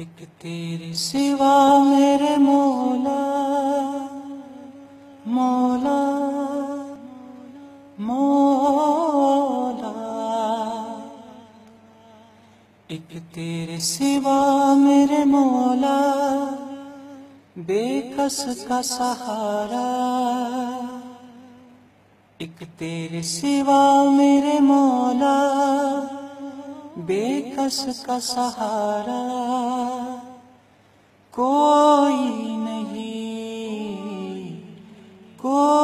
एक तेरे सिवा मेरे मौला मौला मौला। एक तेरे सिवा मेरे मौला बेकस का सहारा। एक तेरे सिवा मेरे मौला बेकस का सहारा। कोई नहीं कोई